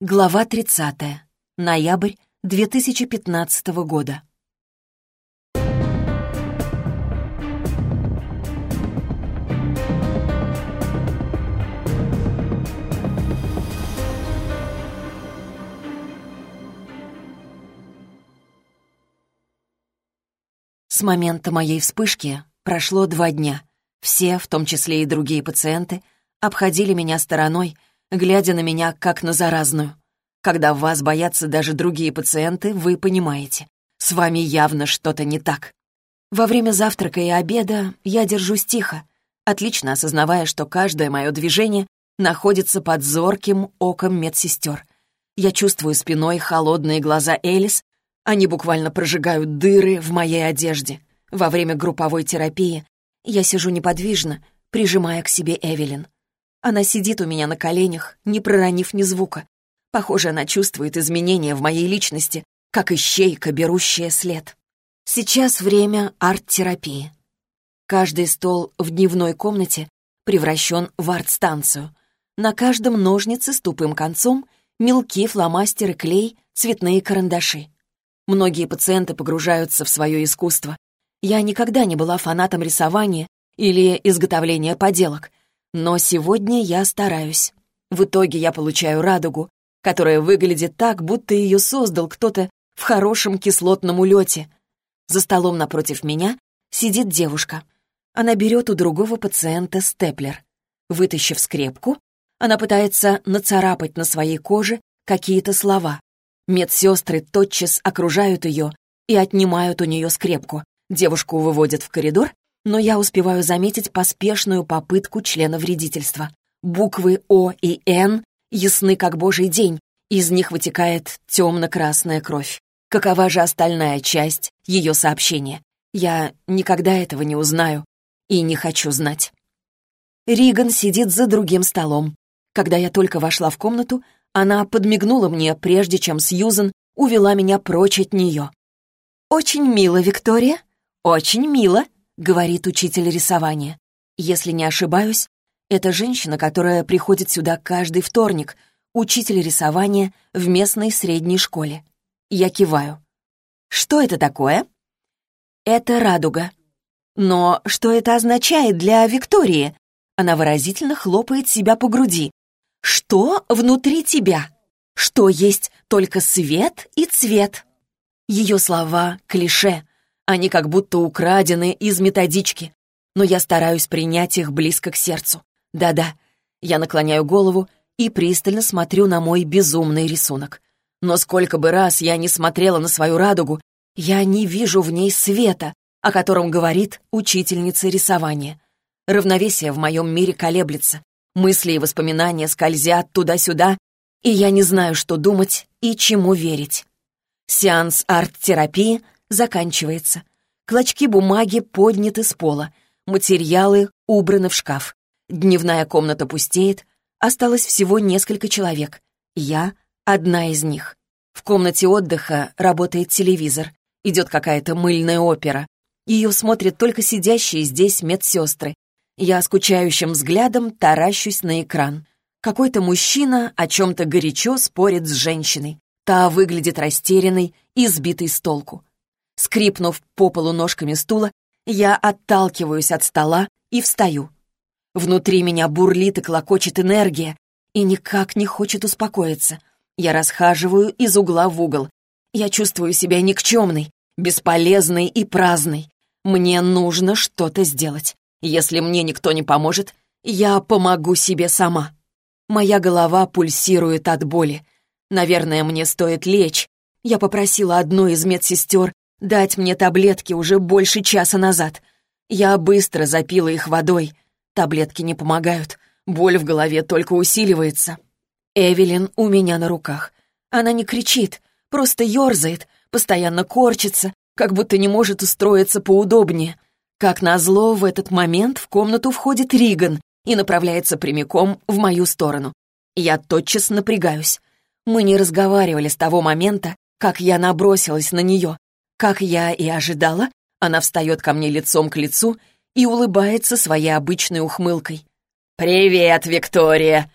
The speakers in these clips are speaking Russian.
Глава 30. Ноябрь 2015 года. С момента моей вспышки прошло два дня. Все, в том числе и другие пациенты, обходили меня стороной — глядя на меня как на заразную. Когда вас боятся даже другие пациенты, вы понимаете, с вами явно что-то не так. Во время завтрака и обеда я держусь тихо, отлично осознавая, что каждое мое движение находится под зорким оком медсестер. Я чувствую спиной холодные глаза Элис, они буквально прожигают дыры в моей одежде. Во время групповой терапии я сижу неподвижно, прижимая к себе Эвелин. Она сидит у меня на коленях, не проронив ни звука. Похоже, она чувствует изменения в моей личности, как ищейка, берущая след. Сейчас время арт-терапии. Каждый стол в дневной комнате превращен в арт-станцию. На каждом ножницы с тупым концом, мелки, фломастеры, клей, цветные карандаши. Многие пациенты погружаются в свое искусство. Я никогда не была фанатом рисования или изготовления поделок, но сегодня я стараюсь. В итоге я получаю радугу, которая выглядит так, будто ее создал кто-то в хорошем кислотном улете. За столом напротив меня сидит девушка. Она берет у другого пациента степлер. Вытащив скрепку, она пытается нацарапать на своей коже какие-то слова. Медсестры тотчас окружают ее и отнимают у нее скрепку. Девушку выводят в коридор, но я успеваю заметить поспешную попытку члена вредительства. Буквы О и Н ясны как божий день, из них вытекает темно-красная кровь. Какова же остальная часть ее сообщения? Я никогда этого не узнаю и не хочу знать. Риган сидит за другим столом. Когда я только вошла в комнату, она подмигнула мне, прежде чем Сьюзен увела меня прочь от нее. «Очень мило, Виктория, очень мило», говорит учитель рисования. Если не ошибаюсь, это женщина, которая приходит сюда каждый вторник, учитель рисования в местной средней школе. Я киваю. Что это такое? Это радуга. Но что это означает для Виктории? Она выразительно хлопает себя по груди. Что внутри тебя? Что есть только свет и цвет? Ее слова — клише, они как будто украдены из методички, но я стараюсь принять их близко к сердцу. Да-да, я наклоняю голову и пристально смотрю на мой безумный рисунок. Но сколько бы раз я не смотрела на свою радугу, я не вижу в ней света, о котором говорит учительница рисования. Равновесие в моем мире колеблется. Мысли и воспоминания скользят туда-сюда, и я не знаю, что думать и чему верить. Сеанс арт-терапии заканчивается. Клочки бумаги подняты с пола, материалы убраны в шкаф. Дневная комната пустеет, осталось всего несколько человек. Я одна из них. В комнате отдыха работает телевизор, идет какая-то мыльная опера. Ее смотрят только сидящие здесь медсестры. Я скучающим взглядом таращусь на экран. Какой-то мужчина о чем-то горячо спорит с женщиной. Та выглядит растерянной и сбитой с толку. Скрипнув по полу ножками стула, я отталкиваюсь от стола и встаю. Внутри меня бурлит и клокочет энергия, и никак не хочет успокоиться. Я расхаживаю из угла в угол. Я чувствую себя никчемной, бесполезной и праздной. Мне нужно что-то сделать. Если мне никто не поможет, я помогу себе сама. Моя голова пульсирует от боли. Наверное, мне стоит лечь. Я попросила одну из медсестер дать мне таблетки уже больше часа назад. Я быстро запила их водой. Таблетки не помогают. Боль в голове только усиливается. Эвелин у меня на руках. Она не кричит, просто ерзает, постоянно корчится, как будто не может устроиться поудобнее. Как назло, в этот момент в комнату входит Риган и направляется прямиком в мою сторону. Я тотчас напрягаюсь. Мы не разговаривали с того момента, как я набросилась на нее. Как я и ожидала, она встает ко мне лицом к лицу и улыбается своей обычной ухмылкой. «Привет, Виктория!»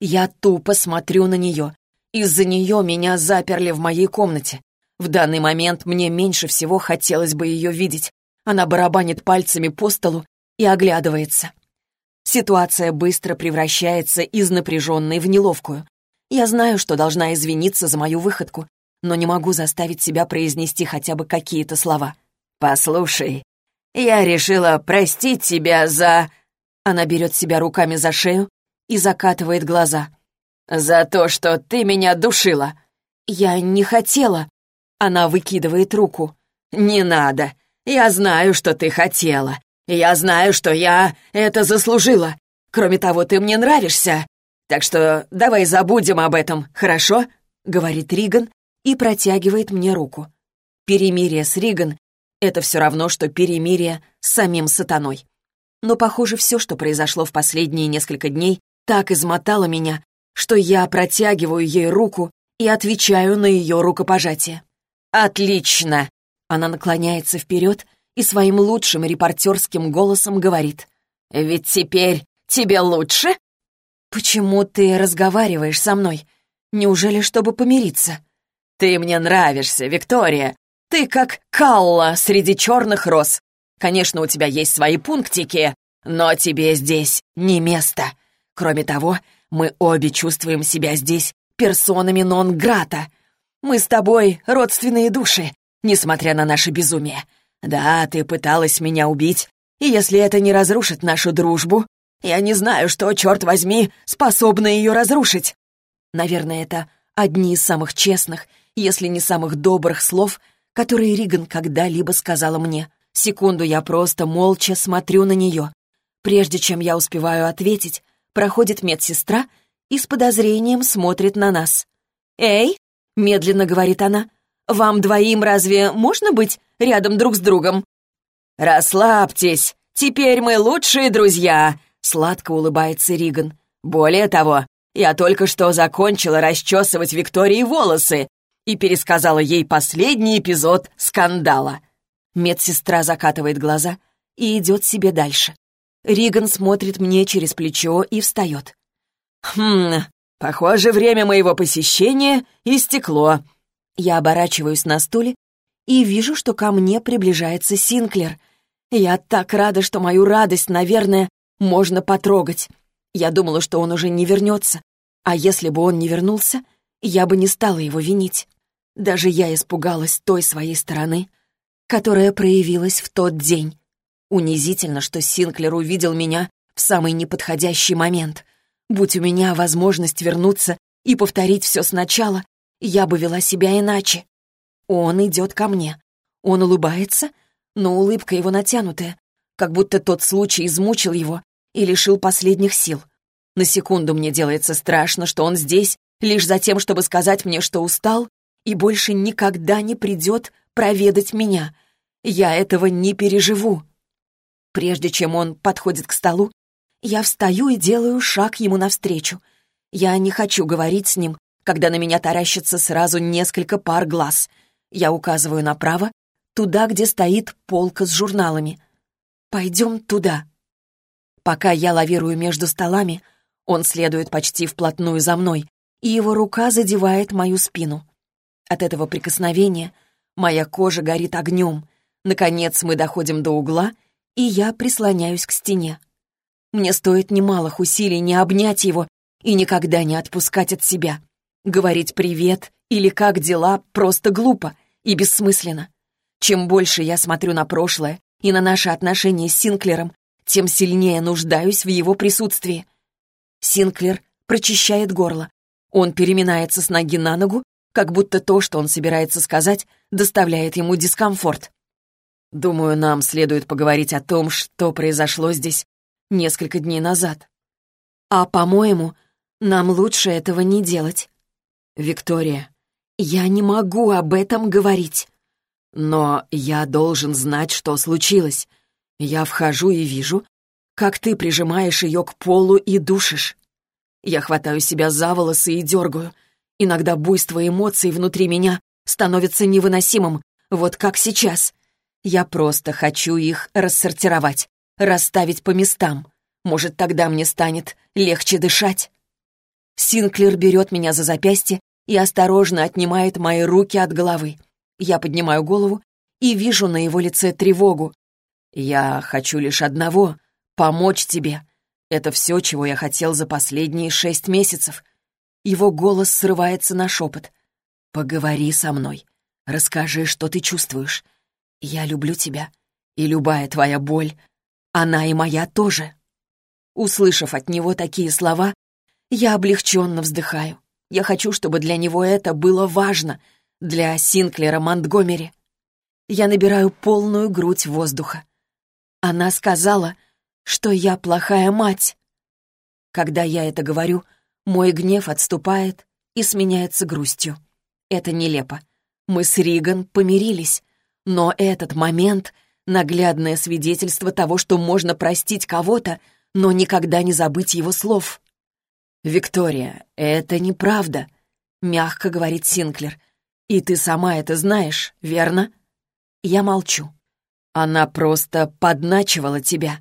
Я тупо смотрю на нее. Из-за нее меня заперли в моей комнате. В данный момент мне меньше всего хотелось бы ее видеть. Она барабанит пальцами по столу и оглядывается. Ситуация быстро превращается из напряженной в неловкую. Я знаю, что должна извиниться за мою выходку, но не могу заставить себя произнести хотя бы какие-то слова. «Послушай, я решила простить тебя за...» Она берет себя руками за шею и закатывает глаза. «За то, что ты меня душила!» «Я не хотела!» Она выкидывает руку. «Не надо! Я знаю, что ты хотела. Я знаю, что я это заслужила. Кроме того, ты мне нравишься. Так что давай забудем об этом, хорошо?» Говорит Риган и протягивает мне руку. Перемирие с Риган — это все равно, что перемирие с самим сатаной. Но, похоже, все, что произошло в последние несколько дней, так измотало меня, что я протягиваю ей руку и отвечаю на ее рукопожатие. «Отлично!» Она наклоняется вперед и своим лучшим репортерским голосом говорит. «Ведь теперь тебе лучше?» «Почему ты разговариваешь со мной? Неужели чтобы помириться?» «Ты мне нравишься, Виктория. Ты как Калла среди черных роз. Конечно, у тебя есть свои пунктики, но тебе здесь не место. Кроме того, мы обе чувствуем себя здесь персонами нон-грата. Мы с тобой родственные души, несмотря на наше безумие. Да, ты пыталась меня убить, и если это не разрушит нашу дружбу, я не знаю, что, черт возьми, способно ее разрушить. Наверное, это одни из самых честных, если не самых добрых слов, которые Риган когда-либо сказала мне. Секунду я просто молча смотрю на нее. Прежде чем я успеваю ответить, проходит медсестра и с подозрением смотрит на нас. «Эй!» — медленно говорит она. «Вам двоим разве можно быть рядом друг с другом?» «Расслабьтесь! Теперь мы лучшие друзья!» — сладко улыбается Риган. «Более того, я только что закончила расчесывать Виктории волосы и пересказала ей последний эпизод скандала». Медсестра закатывает глаза и идет себе дальше. Риган смотрит мне через плечо и встает. «Хм, похоже, время моего посещения истекло. Я оборачиваюсь на стуле и вижу, что ко мне приближается Синклер. Я так рада, что мою радость, наверное, можно потрогать. Я думала, что он уже не вернется. А если бы он не вернулся, я бы не стала его винить. Даже я испугалась той своей стороны, которая проявилась в тот день. Унизительно, что Синклер увидел меня в самый неподходящий момент. Будь у меня возможность вернуться и повторить все сначала, я бы вела себя иначе. Он идет ко мне. Он улыбается, но улыбка его натянутая, как будто тот случай измучил его и лишил последних сил. На секунду мне делается страшно, что он здесь лишь за тем, чтобы сказать мне, что устал и больше никогда не придет проведать меня. Я этого не переживу. Прежде чем он подходит к столу, я встаю и делаю шаг ему навстречу. Я не хочу говорить с ним, когда на меня таращится сразу несколько пар глаз. Я указываю направо, туда, где стоит полка с журналами. «Пойдем туда». Пока я лавирую между столами, он следует почти вплотную за мной, и его рука задевает мою спину. От этого прикосновения моя кожа горит огнем. Наконец мы доходим до угла, и я прислоняюсь к стене. Мне стоит немалых усилий не обнять его и никогда не отпускать от себя. Говорить «привет» или «как дела» просто глупо и бессмысленно. Чем больше я смотрю на прошлое и на наши отношения с Синклером, тем сильнее нуждаюсь в его присутствии. Синклер прочищает горло. Он переминается с ноги на ногу, как будто то, что он собирается сказать, доставляет ему дискомфорт. Думаю, нам следует поговорить о том, что произошло здесь несколько дней назад. А, по-моему, нам лучше этого не делать. «Виктория, я не могу об этом говорить. Но я должен знать, что случилось. Я вхожу и вижу, как ты прижимаешь ее к полу и душишь. Я хватаю себя за волосы и дергаю. Иногда буйство эмоций внутри меня становится невыносимым, вот как сейчас. Я просто хочу их рассортировать, расставить по местам. Может, тогда мне станет легче дышать. Синклер берет меня за запястье и осторожно отнимает мои руки от головы. Я поднимаю голову и вижу на его лице тревогу. «Я хочу лишь одного — помочь тебе. Это все, чего я хотел за последние шесть месяцев». Его голос срывается на шепот. «Поговори со мной. Расскажи, что ты чувствуешь. Я люблю тебя, и любая твоя боль, она и моя тоже». Услышав от него такие слова, я облегченно вздыхаю. Я хочу, чтобы для него это было важно, для Синклера Монтгомери. Я набираю полную грудь воздуха. Она сказала, что я плохая мать. Когда я это говорю, мой гнев отступает и сменяется грустью. Это нелепо. Мы с Риган помирились, но этот момент — наглядное свидетельство того, что можно простить кого-то, но никогда не забыть его слов. «Виктория, это неправда», — мягко говорит Синклер. «И ты сама это знаешь, верно?» Я молчу. Она просто подначивала тебя.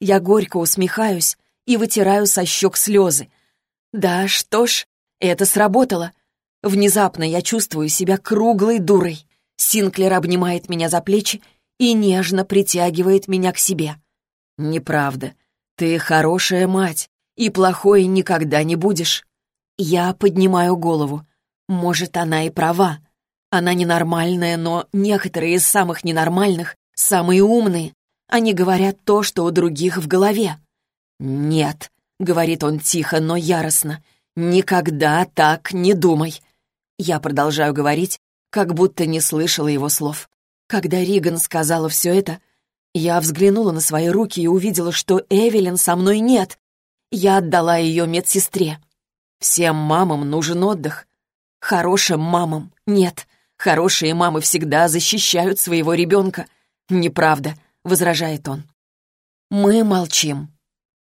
Я горько усмехаюсь и вытираю со щек слезы. Да, что ж, это сработало. Внезапно я чувствую себя круглой дурой. Синклер обнимает меня за плечи и нежно притягивает меня к себе. «Неправда. Ты хорошая мать и плохой никогда не будешь». Я поднимаю голову. Может, она и права. Она ненормальная, но некоторые из самых ненормальных — самые умные. Они говорят то, что у других в голове. «Нет», — говорит он тихо, но яростно, — «никогда так не думай». Я продолжаю говорить, как будто не слышала его слов. Когда Риган сказала все это, я взглянула на свои руки и увидела, что Эвелин со мной нет. Я отдала ее медсестре. Всем мамам нужен отдых. Хорошим мамам нет. Хорошие мамы всегда защищают своего ребенка. Неправда, возражает он. Мы молчим.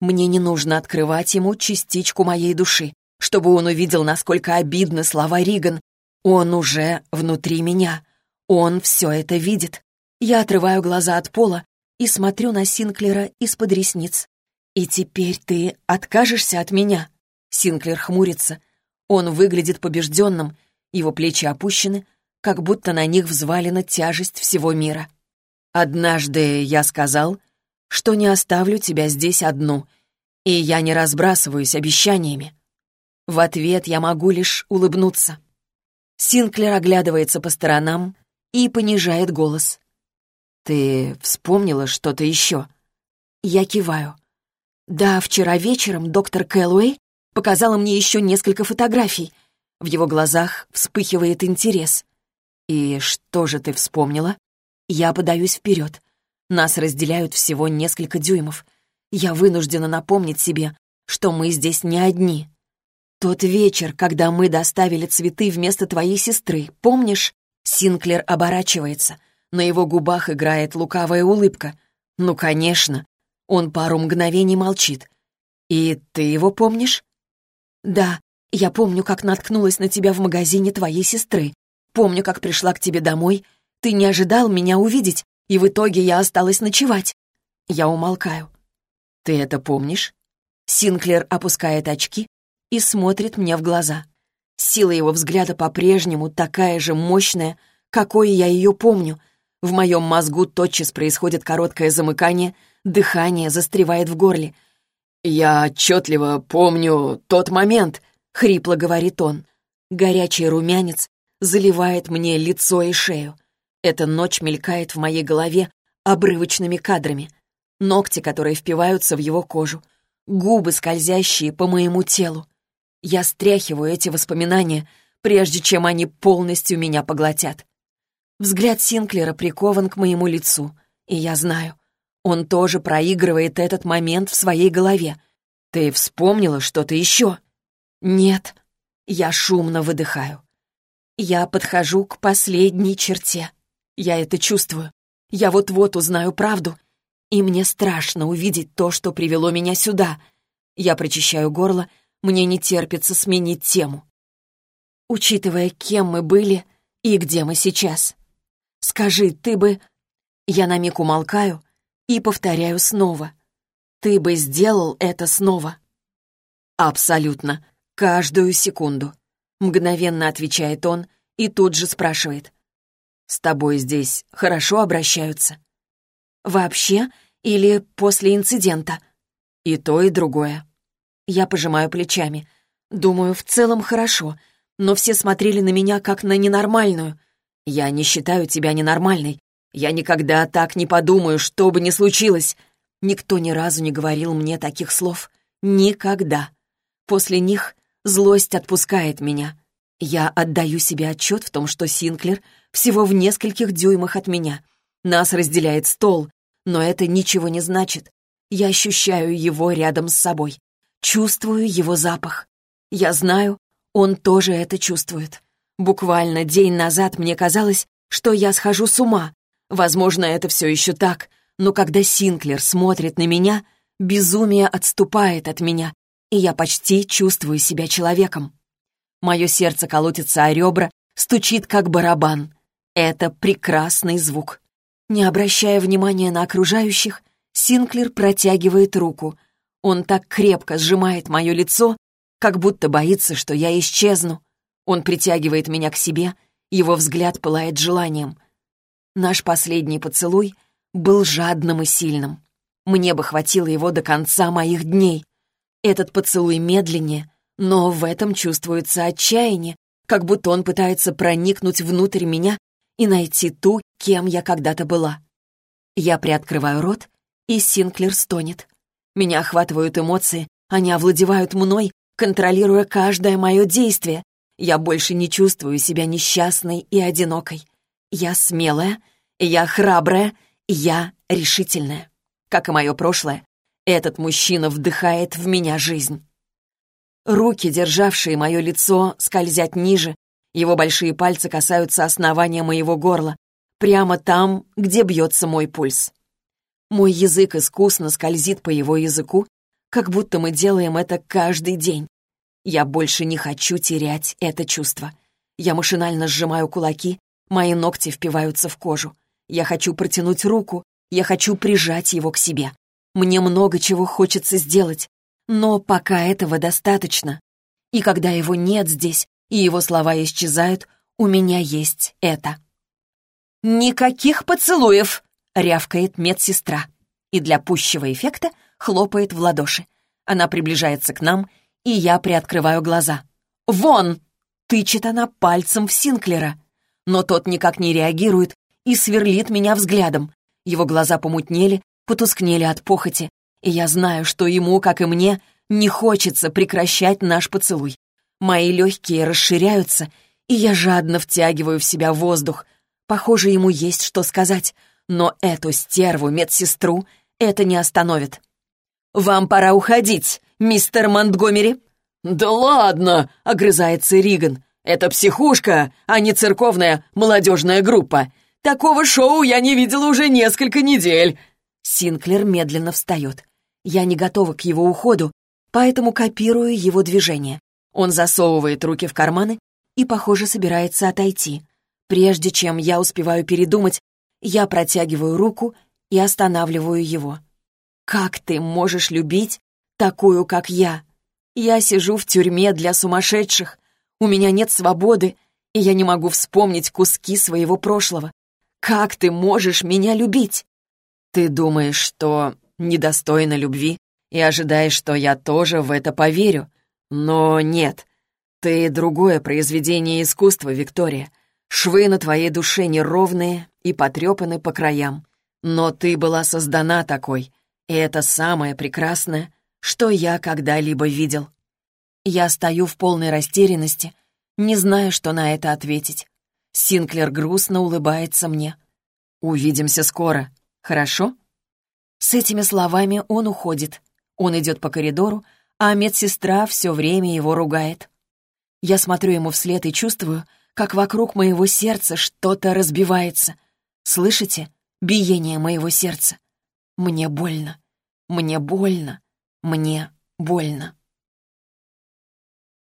Мне не нужно открывать ему частичку моей души, чтобы он увидел, насколько обидны слова Риган. Он уже внутри меня. Он все это видит. Я отрываю глаза от пола и смотрю на Синклера из-под ресниц. «И теперь ты откажешься от меня?» Синклер хмурится. Он выглядит побежденным, его плечи опущены, как будто на них взвалена тяжесть всего мира. «Однажды я сказал, что не оставлю тебя здесь одну, и я не разбрасываюсь обещаниями. В ответ я могу лишь улыбнуться». Синклер оглядывается по сторонам и понижает голос. «Ты вспомнила что-то еще?» Я киваю. Да, вчера вечером доктор Кэллоуэй показала мне еще несколько фотографий. В его глазах вспыхивает интерес. «И что же ты вспомнила?» Я подаюсь вперед. Нас разделяют всего несколько дюймов. Я вынуждена напомнить себе, что мы здесь не одни. Тот вечер, когда мы доставили цветы вместо твоей сестры, помнишь? Синклер оборачивается. На его губах играет лукавая улыбка. Ну, конечно. Он пару мгновений молчит. «И ты его помнишь?» «Да, я помню, как наткнулась на тебя в магазине твоей сестры. Помню, как пришла к тебе домой. Ты не ожидал меня увидеть, и в итоге я осталась ночевать». Я умолкаю. «Ты это помнишь?» Синклер опускает очки и смотрит мне в глаза. Сила его взгляда по-прежнему такая же мощная, какой я ее помню. В моем мозгу тотчас происходит короткое замыкание — Дыхание застревает в горле. «Я отчетливо помню тот момент», — хрипло говорит он. Горячий румянец заливает мне лицо и шею. Эта ночь мелькает в моей голове обрывочными кадрами. Ногти, которые впиваются в его кожу. Губы, скользящие по моему телу. Я стряхиваю эти воспоминания, прежде чем они полностью меня поглотят. Взгляд Синклера прикован к моему лицу, и я знаю, он тоже проигрывает этот момент в своей голове. Ты вспомнила что-то еще? Нет. Я шумно выдыхаю. Я подхожу к последней черте. Я это чувствую. Я вот-вот узнаю правду. И мне страшно увидеть то, что привело меня сюда. Я прочищаю горло, мне не терпится сменить тему. Учитывая, кем мы были и где мы сейчас. Скажи, ты бы... Я на миг умолкаю, и повторяю снова. Ты бы сделал это снова. Абсолютно. Каждую секунду. Мгновенно отвечает он и тут же спрашивает. «С тобой здесь хорошо обращаются?» «Вообще или после инцидента?» «И то, и другое». Я пожимаю плечами. Думаю, в целом хорошо, но все смотрели на меня как на ненормальную. Я не считаю тебя ненормальной. Я никогда так не подумаю, что бы ни случилось. Никто ни разу не говорил мне таких слов. Никогда. После них злость отпускает меня. Я отдаю себе отчет в том, что Синклер всего в нескольких дюймах от меня. Нас разделяет стол, но это ничего не значит. Я ощущаю его рядом с собой. Чувствую его запах. Я знаю, он тоже это чувствует. Буквально день назад мне казалось, что я схожу с ума. Возможно, это все еще так, но когда Синклер смотрит на меня, безумие отступает от меня, и я почти чувствую себя человеком. Мое сердце колотится о ребра, стучит как барабан. Это прекрасный звук. Не обращая внимания на окружающих, Синклер протягивает руку. Он так крепко сжимает мое лицо, как будто боится, что я исчезну. Он притягивает меня к себе, его взгляд пылает желанием. Наш последний поцелуй был жадным и сильным. Мне бы хватило его до конца моих дней. Этот поцелуй медленнее, но в этом чувствуется отчаяние, как будто он пытается проникнуть внутрь меня и найти ту, кем я когда-то была. Я приоткрываю рот, и Синклер стонет. Меня охватывают эмоции, они овладевают мной, контролируя каждое мое действие. Я больше не чувствую себя несчастной и одинокой. Я смелая, я храбрая, я решительная. Как и мое прошлое, этот мужчина вдыхает в меня жизнь. Руки, державшие мое лицо, скользят ниже, его большие пальцы касаются основания моего горла, прямо там, где бьется мой пульс. Мой язык искусно скользит по его языку, как будто мы делаем это каждый день. Я больше не хочу терять это чувство. Я машинально сжимаю кулаки, мои ногти впиваются в кожу. Я хочу протянуть руку, я хочу прижать его к себе. Мне много чего хочется сделать, но пока этого достаточно. И когда его нет здесь, и его слова исчезают, у меня есть это. «Никаких поцелуев!» рявкает медсестра и для пущего эффекта хлопает в ладоши. Она приближается к нам, и я приоткрываю глаза. «Вон!» — тычет она пальцем в Синклера. Но тот никак не реагирует и сверлит меня взглядом. Его глаза помутнели, потускнели от похоти, и я знаю, что ему, как и мне, не хочется прекращать наш поцелуй. Мои легкие расширяются, и я жадно втягиваю в себя воздух. Похоже, ему есть что сказать — но эту стерву, медсестру, это не остановит. «Вам пора уходить, мистер Монтгомери». «Да ладно!» — огрызается Риган. «Это психушка, а не церковная молодежная группа. Такого шоу я не видела уже несколько недель». Синклер медленно встает. Я не готова к его уходу, поэтому копирую его движение. Он засовывает руки в карманы и, похоже, собирается отойти. Прежде чем я успеваю передумать, я протягиваю руку и останавливаю его. «Как ты можешь любить такую, как я? Я сижу в тюрьме для сумасшедших. У меня нет свободы, и я не могу вспомнить куски своего прошлого. Как ты можешь меня любить?» «Ты думаешь, что недостойна любви и ожидаешь, что я тоже в это поверю? Но нет. Ты другое произведение искусства, Виктория. Швы на твоей душе неровные и потрепаны по краям. Но ты была создана такой, и это самое прекрасное, что я когда-либо видел. Я стою в полной растерянности, не зная, что на это ответить. Синклер грустно улыбается мне. «Увидимся скоро, хорошо?» С этими словами он уходит. Он идет по коридору, а медсестра все время его ругает. Я смотрю ему вслед и чувствую, как вокруг моего сердца что-то разбивается. Слышите? Биение моего сердца. Мне больно. Мне больно. Мне больно.